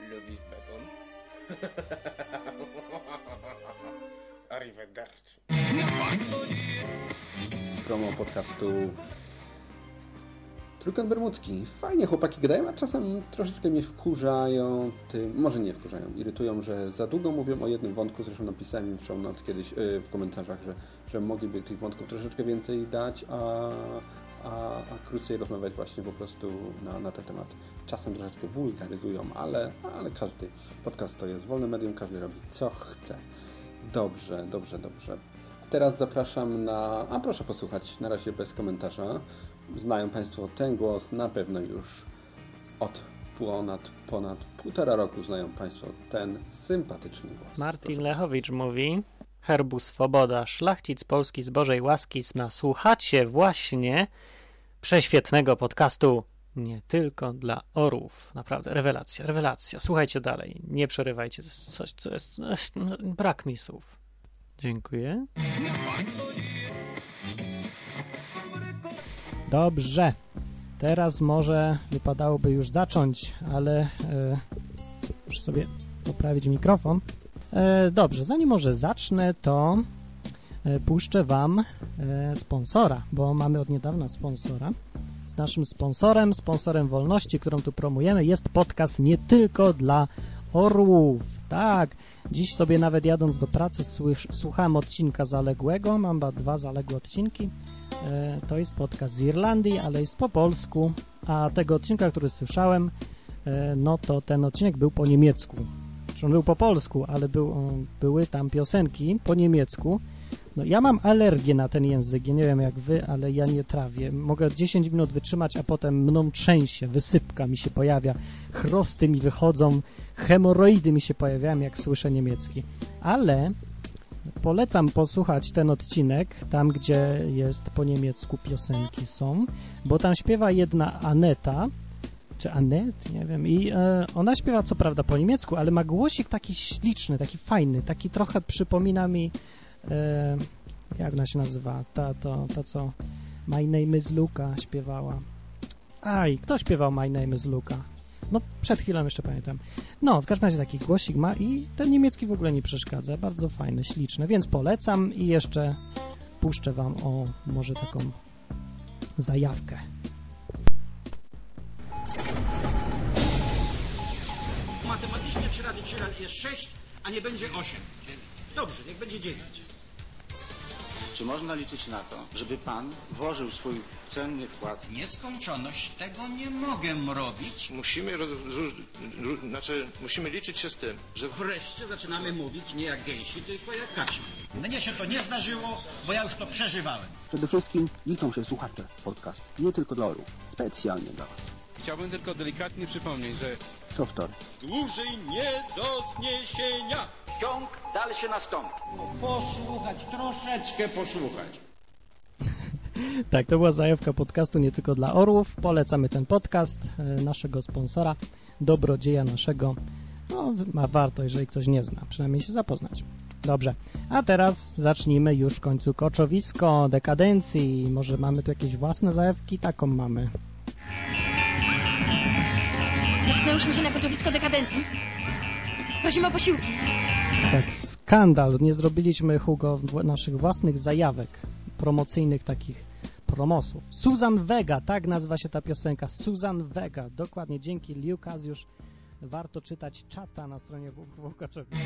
lubisz beton? Arrivederci. promo podcastu Trójkąt Bermudzki. Fajnie chłopaki gadają, a czasem troszeczkę mnie wkurzają, tym, może nie wkurzają, irytują, że za długo mówią o jednym wątku, zresztą napisałem im w show notes kiedyś yy, w komentarzach, że, że mogliby tych wątków troszeczkę więcej dać, a, a, a krócej rozmawiać właśnie po prostu na, na ten temat. Czasem troszeczkę wulgaryzują, ale, ale każdy podcast to jest wolne medium, każdy robi co chce. Dobrze, dobrze, dobrze. Teraz zapraszam na... A proszę posłuchać, na razie bez komentarza. Znają Państwo ten głos na pewno już od ponad, ponad półtora roku znają Państwo ten sympatyczny głos. Martin Lechowicz mówi Herbu Swoboda, szlachcic polski z Bożej łaski sma. Słuchacie właśnie prześwietnego podcastu nie tylko dla orów. Naprawdę, rewelacja, rewelacja. Słuchajcie dalej, nie przerywajcie. To jest coś, co jest... no, Brak mi słów. Dziękuję. Dobrze. Teraz może wypadałoby już zacząć, ale e, muszę sobie poprawić mikrofon. E, dobrze, zanim może zacznę, to e, puszczę Wam e, sponsora, bo mamy od niedawna sponsora. Z naszym sponsorem, sponsorem wolności, którą tu promujemy, jest podcast nie tylko dla orłów. Tak, dziś sobie nawet jadąc do pracy słysz, słuchałem odcinka zaległego, mam dwa zaległe odcinki. To jest podcast z Irlandii, ale jest po polsku, a tego odcinka, który słyszałem, no to ten odcinek był po niemiecku. Znaczy on był po polsku, ale był, były tam piosenki po niemiecku. No ja mam alergię na ten język, ja nie wiem jak wy, ale ja nie trawię. Mogę 10 minut wytrzymać, a potem mną trzęsie, wysypka mi się pojawia, chrosty mi wychodzą, hemoroidy mi się pojawiają, jak słyszę niemiecki. Ale polecam posłuchać ten odcinek, tam gdzie jest po niemiecku piosenki są, bo tam śpiewa jedna Aneta, czy Anet, nie wiem, i e, ona śpiewa co prawda po niemiecku, ale ma głosik taki śliczny, taki fajny, taki trochę przypomina mi e, jak ona się nazywa, ta, to, ta co My Name is Luca śpiewała. Aj, kto śpiewał My Name is Luca? No, przed chwilą jeszcze pamiętam. No, w każdym razie taki głosik ma i ten niemiecki w ogóle nie przeszkadza. Bardzo fajny, śliczny, więc polecam i jeszcze puszczę wam o może taką zajawkę. Matematycznie 3 razy 3 razy jest 6, a nie będzie 8. Dobrze, niech będzie 9. Czy można liczyć na to, żeby pan włożył swój cenny wkład? Nieskończoność tego nie mogę robić. Musimy, roz, róż, znaczy, musimy liczyć się z tym, że Wreszcie zaczynamy mówić nie jak gęsi, tylko jak kaczki. Mnie się to nie zdarzyło, bo ja już to przeżywałem. Przede wszystkim liczą się słuchacze podcast. Nie tylko dla orów. Specjalnie dla Was. Chciałbym tylko delikatnie przypomnieć, że Softor. Dłużej nie do zniesienia. Ciąg dalszy nastąpi. Posłuchać, troszeczkę posłuchać. Tak, to była zajawka podcastu nie tylko dla orłów. Polecamy ten podcast e, naszego sponsora, dobrodzieja naszego. No, ma warto, jeżeli ktoś nie zna, przynajmniej się zapoznać. Dobrze, a teraz zacznijmy już w końcu koczowisko dekadencji. Może mamy tu jakieś własne zajawki? Taką mamy. Natknęłyśmy się na koczowisko dekadencji. Prosimy o posiłki. Tak, skandal. Nie zrobiliśmy, Hugo, naszych własnych zajawek promocyjnych takich promosów. Susan Vega, tak nazywa się ta piosenka. Susan Vega. Dokładnie, dzięki Lucas już warto czytać czata na stronie www.koczowiska.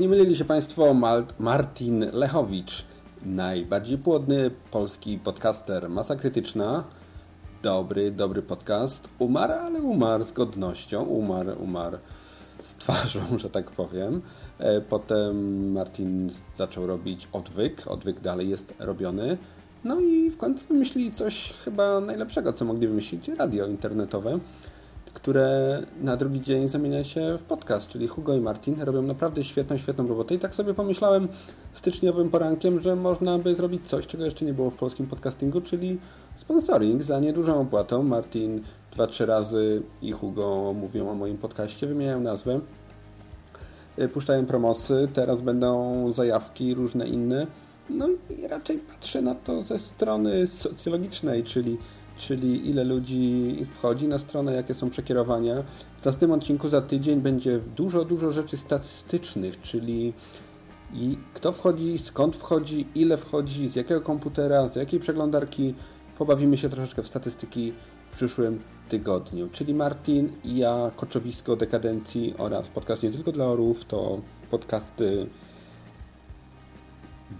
Nie mylili się Państwo, Mal- Martin Lechowicz, najbardziej płodny polski podcaster, masa krytyczna, dobry, dobry podcast, umarł, ale umarł z godnością, umarł, umarł z twarzą, że tak powiem. E, Potem Martin zaczął robić odwyk, odwyk dalej jest robiony, no i w końcu wymyślili coś chyba najlepszego, co mogli wymyślić, radio internetowe które na drugi dzień zamienia się w podcast, czyli Hugo i Martin robią naprawdę świetną, świetną robotę. I tak sobie pomyślałem styczniowym porankiem, że można by zrobić coś, czego jeszcze nie było w polskim podcastingu, czyli sponsoring za niedużą opłatą. Martin dwa, trzy razy i Hugo mówią o moim podcaście, wymieniają nazwę, y, puszczają promosy, teraz będą zajawki różne inne. No i raczej patrzę na to ze strony socjologicznej, czyli czyli ile ludzi wchodzi na stronę, jakie są przekierowania. W następnym odcinku za tydzień będzie dużo, dużo rzeczy statystycznych, czyli i kto wchodzi, skąd wchodzi, ile wchodzi, z jakiego komputera, z jakiej przeglądarki. Pobawimy się troszeczkę w statystyki w przyszłym tygodniu. Czyli Martin i ja, Koczowisko Dekadencji oraz podcast nie tylko dla orłów, to podcasty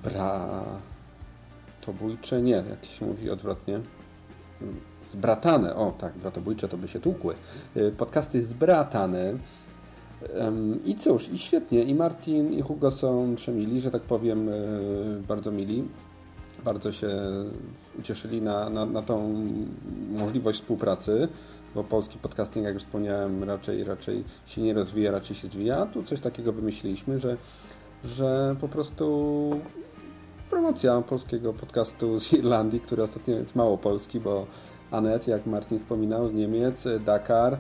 bratobójcze, nie, jak się mówi odwrotnie, zbratane, o tak, bratobójcze to by się tłukły, Y, podcasty zbratane. I cóż, i świetnie, i Martin i Hugo są przemili, że tak powiem, y, bardzo mili, bardzo się ucieszyli na, na, na tą możliwość współpracy, bo polski podcasting, jak już wspomniałem, raczej, raczej się nie rozwija, raczej się zwija, tu coś takiego wymyśliliśmy, że, że po prostu promocja polskiego podcastu z Irlandii, który ostatnio jest mało polski, bo Anet, jak Martin wspominał, z Niemiec, Dakar.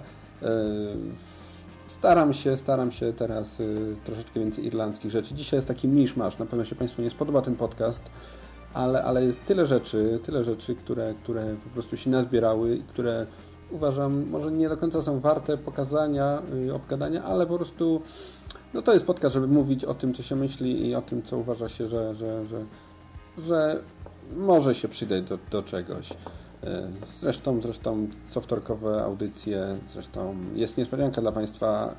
Staram się, staram się teraz yy, troszeczkę więcej irlandzkich rzeczy. Dzisiaj jest taki miszmasz, na pewno się Państwu nie spodoba ten podcast, ale, ale jest tyle rzeczy, tyle rzeczy, które, które po prostu się nazbierały i które uważam, może nie do końca są warte pokazania, yy, obgadania, ale po prostu no to jest podcast, żeby mówić o tym, co się myśli i o tym, co uważa się, że, że, że, że może się przydać do, do czegoś. E, Zresztą, zresztą co wtorkowe audycje, zresztą jest niespodzianka dla Państwa,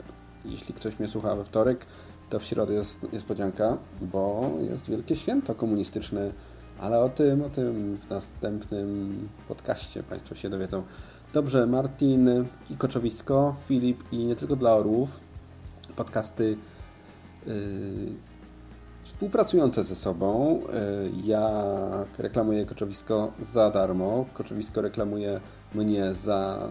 jeśli ktoś mnie słucha we wtorek, to w środę jest niespodzianka, bo jest wielkie święto komunistyczne, ale o tym, o tym w następnym podcaście Państwo się dowiedzą. Dobrze, Martin i Koczowisko, Filip i nie tylko dla orłów, podcasty yy, współpracujące ze sobą. Yy, ja reklamuję Koczowisko za darmo. Koczowisko reklamuje mnie za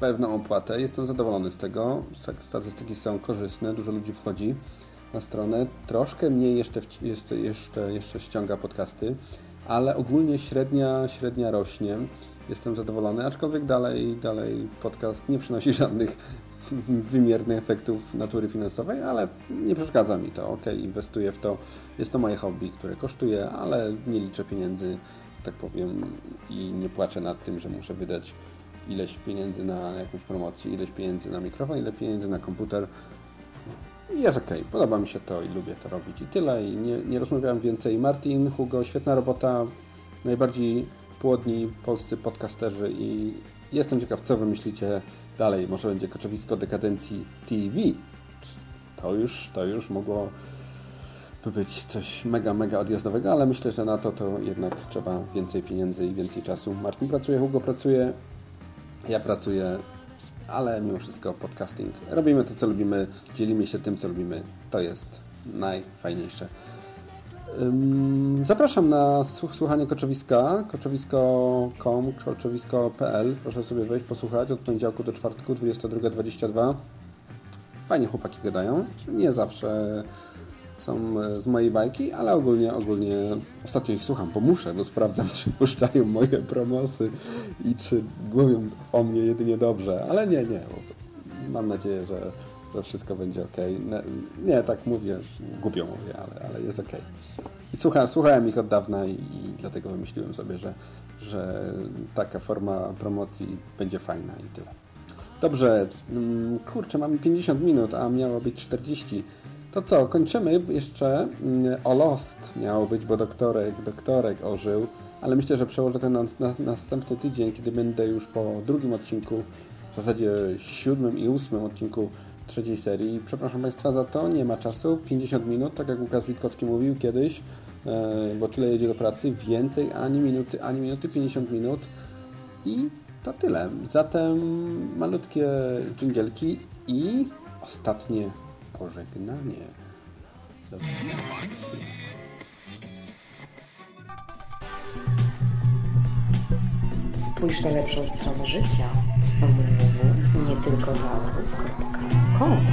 pewną opłatę. Jestem zadowolony z tego. Statystyki są korzystne, dużo ludzi wchodzi na stronę. Troszkę mniej jeszcze, jeszcze, jeszcze, jeszcze ściąga podcasty, ale ogólnie średnia, średnia rośnie. Jestem zadowolony, aczkolwiek dalej, dalej podcast nie przynosi żadnych wymiernych efektów natury finansowej, ale nie przeszkadza mi to. Ok, inwestuję w to. Jest to moje hobby, które kosztuje, ale nie liczę pieniędzy, tak powiem, i nie płaczę nad tym, że muszę wydać ileś pieniędzy na jakąś promocję, ileś pieniędzy na mikrofon, ile pieniędzy na komputer. Jest ok, podoba mi się to i lubię to robić. I tyle, i nie, nie rozmawiałem więcej. Martin, Hugo, świetna robota, najbardziej płodni polscy podcasterzy i jestem ciekaw, co wymyślicie dalej. Może będzie koczowisko dekadencji TV. To już, to już mogło by być coś mega, mega odjazdowego, ale myślę, że na to to jednak trzeba więcej pieniędzy i więcej czasu. Martin pracuje, Hugo pracuje, ja pracuję, ale mimo wszystko podcasting. Robimy to, co lubimy, dzielimy się tym, co lubimy. To jest najfajniejsze. Zapraszam na słuch- słuchanie Koczowiska, koczowisko.com, koczowisko.pl. Proszę sobie wejść, posłuchać od poniedziałku do czwartku, 22.22. Fajnie chłopaki gadają. Nie zawsze są e, z mojej bajki, ale ogólnie, ogólnie ostatnio ich słucham, bo muszę, bo sprawdzam, czy puszczają moje promosy i czy mówią o mnie jedynie dobrze, ale nie, nie. Mam nadzieję, że, że wszystko będzie ok. Nie, nie, tak mówię, głupio mówię, ale, ale jest ok. I słucha, słuchałem ich od dawna i, i dlatego wymyśliłem sobie, że, że taka forma promocji będzie fajna i tyle. Dobrze, mm, kurczę, mamy 50 minut, a miało być 40. To co, kończymy jeszcze mm, o Lost miało być, bo doktorek, doktorek ożył, ale myślę, że przełożę ten na, na następny tydzień, kiedy będę już po drugim odcinku, w zasadzie siódmym i ósmym odcinku trzeciej serii. Przepraszam Państwa za to, nie ma czasu, 50 minut, tak jak Łukasz Witkowski mówił kiedyś, e, bo tyle jedzie do pracy, więcej ani minuty, ani minuty, 50 minut i to tyle. Zatem malutkie dżingielki i ostatnie pożegnanie. Do Spójrz na lepszą stronę życia nie tylko laurów.com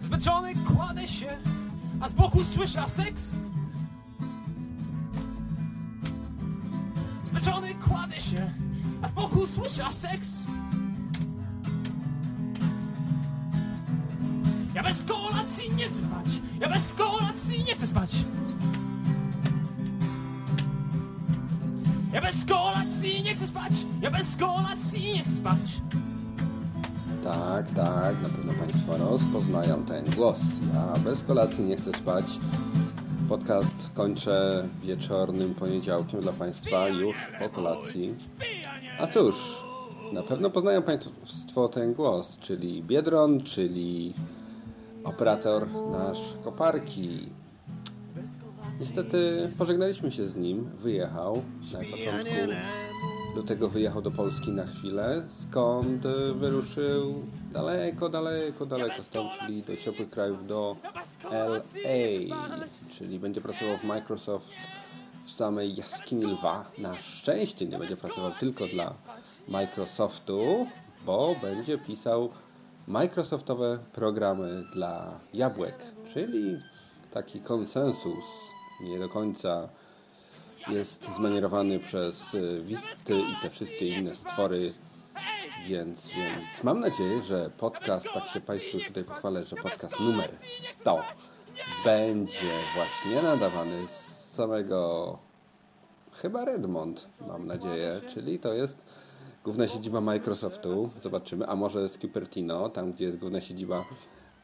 Zmęczony kładę się, a z boku słyszę seks. Seks. Ja bez kolacji nie chcę spać, ja bez kolacji nie chcę spać. Ja bez kolacji nie chcę spać, ja bez kolacji nie chcę spać. Tak, tak, na pewno Państwo rozpoznają ten głos. Ja bez kolacji nie chcę spać. Podcast kończę wieczornym poniedziałkiem dla Państwa już po kolacji. A cóż, na pewno poznają Państwo ten głos, czyli Biedron, czyli operator nasz koparki. Niestety pożegnaliśmy się z nim, wyjechał na początku. Lutego wyjechał do Polski na chwilę, skąd wyruszył? Daleko, daleko, daleko stąd, czyli do ciepłych krajów, do LA, czyli będzie pracował w Microsoft w samej jaskini lwa. Na szczęście nie będzie pracował tylko dla Microsoftu, bo będzie pisał Microsoftowe programy dla jabłek, czyli taki konsensus, nie do końca jest zmanierowany przez y, Wisty i te wszystkie inne stwory, więc, więc mam nadzieję, że podcast, tak się Państwu tutaj pochwalę, że podcast numer 100 będzie właśnie nadawany z samego chyba Redmond, mam nadzieję, czyli to jest główna siedziba Microsoftu, zobaczymy, a może z Cupertino, tam gdzie jest główna siedziba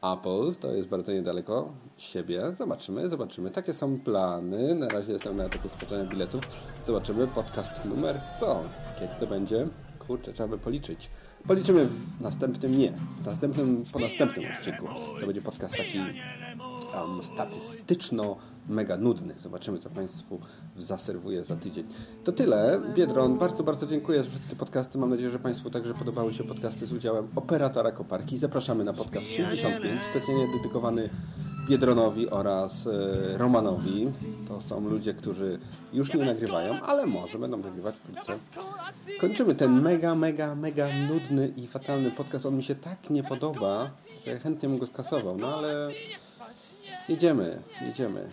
Apple, to jest bardzo niedaleko siebie. Zobaczymy, zobaczymy. Takie są plany. Na razie jestem na etapie sprawdzania biletów. Zobaczymy podcast numer 100. Kiedy to będzie? Kurczę, trzeba by policzyć. Policzymy w następnym, nie. W następnym, po następnym odcinku. To będzie podcast taki um, statystyczno mega nudny. Zobaczymy, co Państwu zaserwuję za tydzień. To tyle. Biedron, bardzo, bardzo dziękuję za wszystkie podcasty. Mam nadzieję, że Państwu także podobały się podcasty z udziałem operatora Koparki. Zapraszamy na podcast 65, specjalnie dedykowany Biedronowi oraz e, Romanowi. To są ludzie, którzy już nie nagrywają, ale może będą nagrywać wkrótce. Kończymy ten mega, mega, mega nudny i fatalny podcast. On mi się tak nie podoba, że chętnie bym go skasował, no ale jedziemy, jedziemy.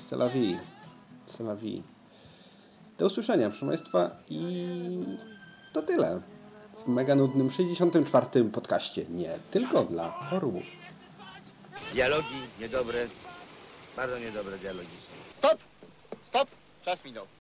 La vie. Do usłyszenia, proszę Państwa i to tyle. W mega nudnym 64. podcaście. Nie tylko dla orłów. Dialogi niedobre, bardzo niedobre dialogi. Stop! Stop! Czas minął.